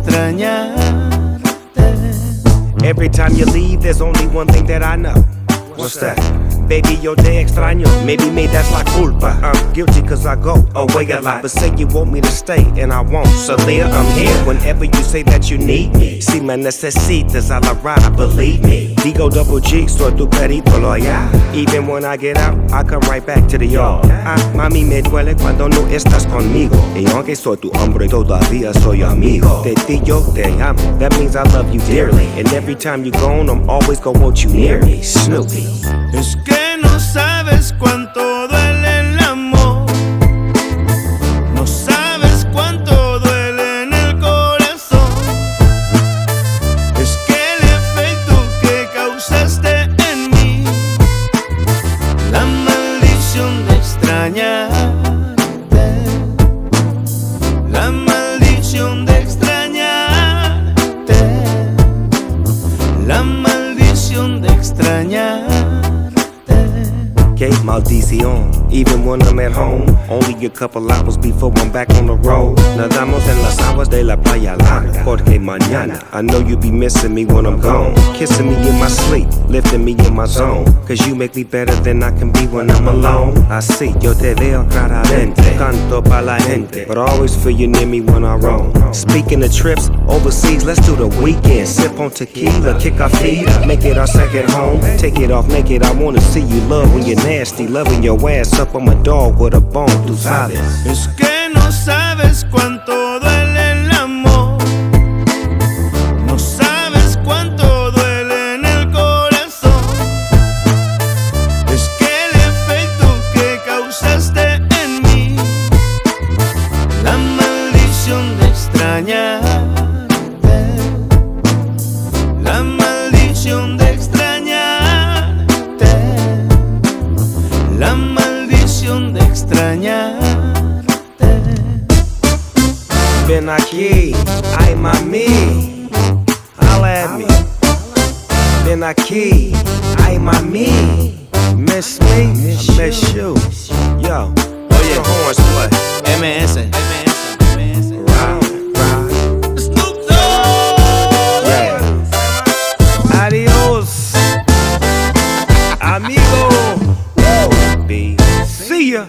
extrañarte. Every time you leave, there's only one thing that I know. What's that? Baby, yo te extraño. Maybe me, that's la culpa. I'm guilty cause I go away a lot. But say you want me to stay, and I won't. So there, I'm here whenever you say that you need me. Si me necesitas a la ride, believe me. Digo double G, soy tu perito loyal. Even when I get out, I come right back to the yard. Ah, mami, me duele cuando no estás conmigo. Y aunque soy tu hombre, todavía soy amigo. De ti yo te amo. That means I love you dearly. And every time you gone, I'm always gonna want you near me. Snoopy. No sabes cuánto maldición. Even when I'm at home, only a couple hours before I'm back on the road. Nadamos en las aguas de la playa larga. Porque mañana, I know you'll be missing me when I'm gone. Kissing me in my sleep, lifting me in my zone. Cause you make me better than I can be when I'm alone. Así yo te veo claramente. Canto pa' la gente. But I always feel you near me when I roam. Speaking of trips overseas, let's do the weekend. Sip on tequila, kick our feet make it our second home. Take it off naked, I wanna see you love when you're nasty. Loving your ass up on dog with a bone, tú sabes. Es que no sabes cuánto duele el amor. No sabes cuánto duele en el corazón. Es que el efecto que causaste en mí, la maldición de extrañarte, engañarte. Ven aqui, ai mami, aleme. Ven aqui, ai mami, miss me, miss, miss you. you. Yo, oye, horns play. MS. MS. MS. Adios, amigo. Woo. See ya.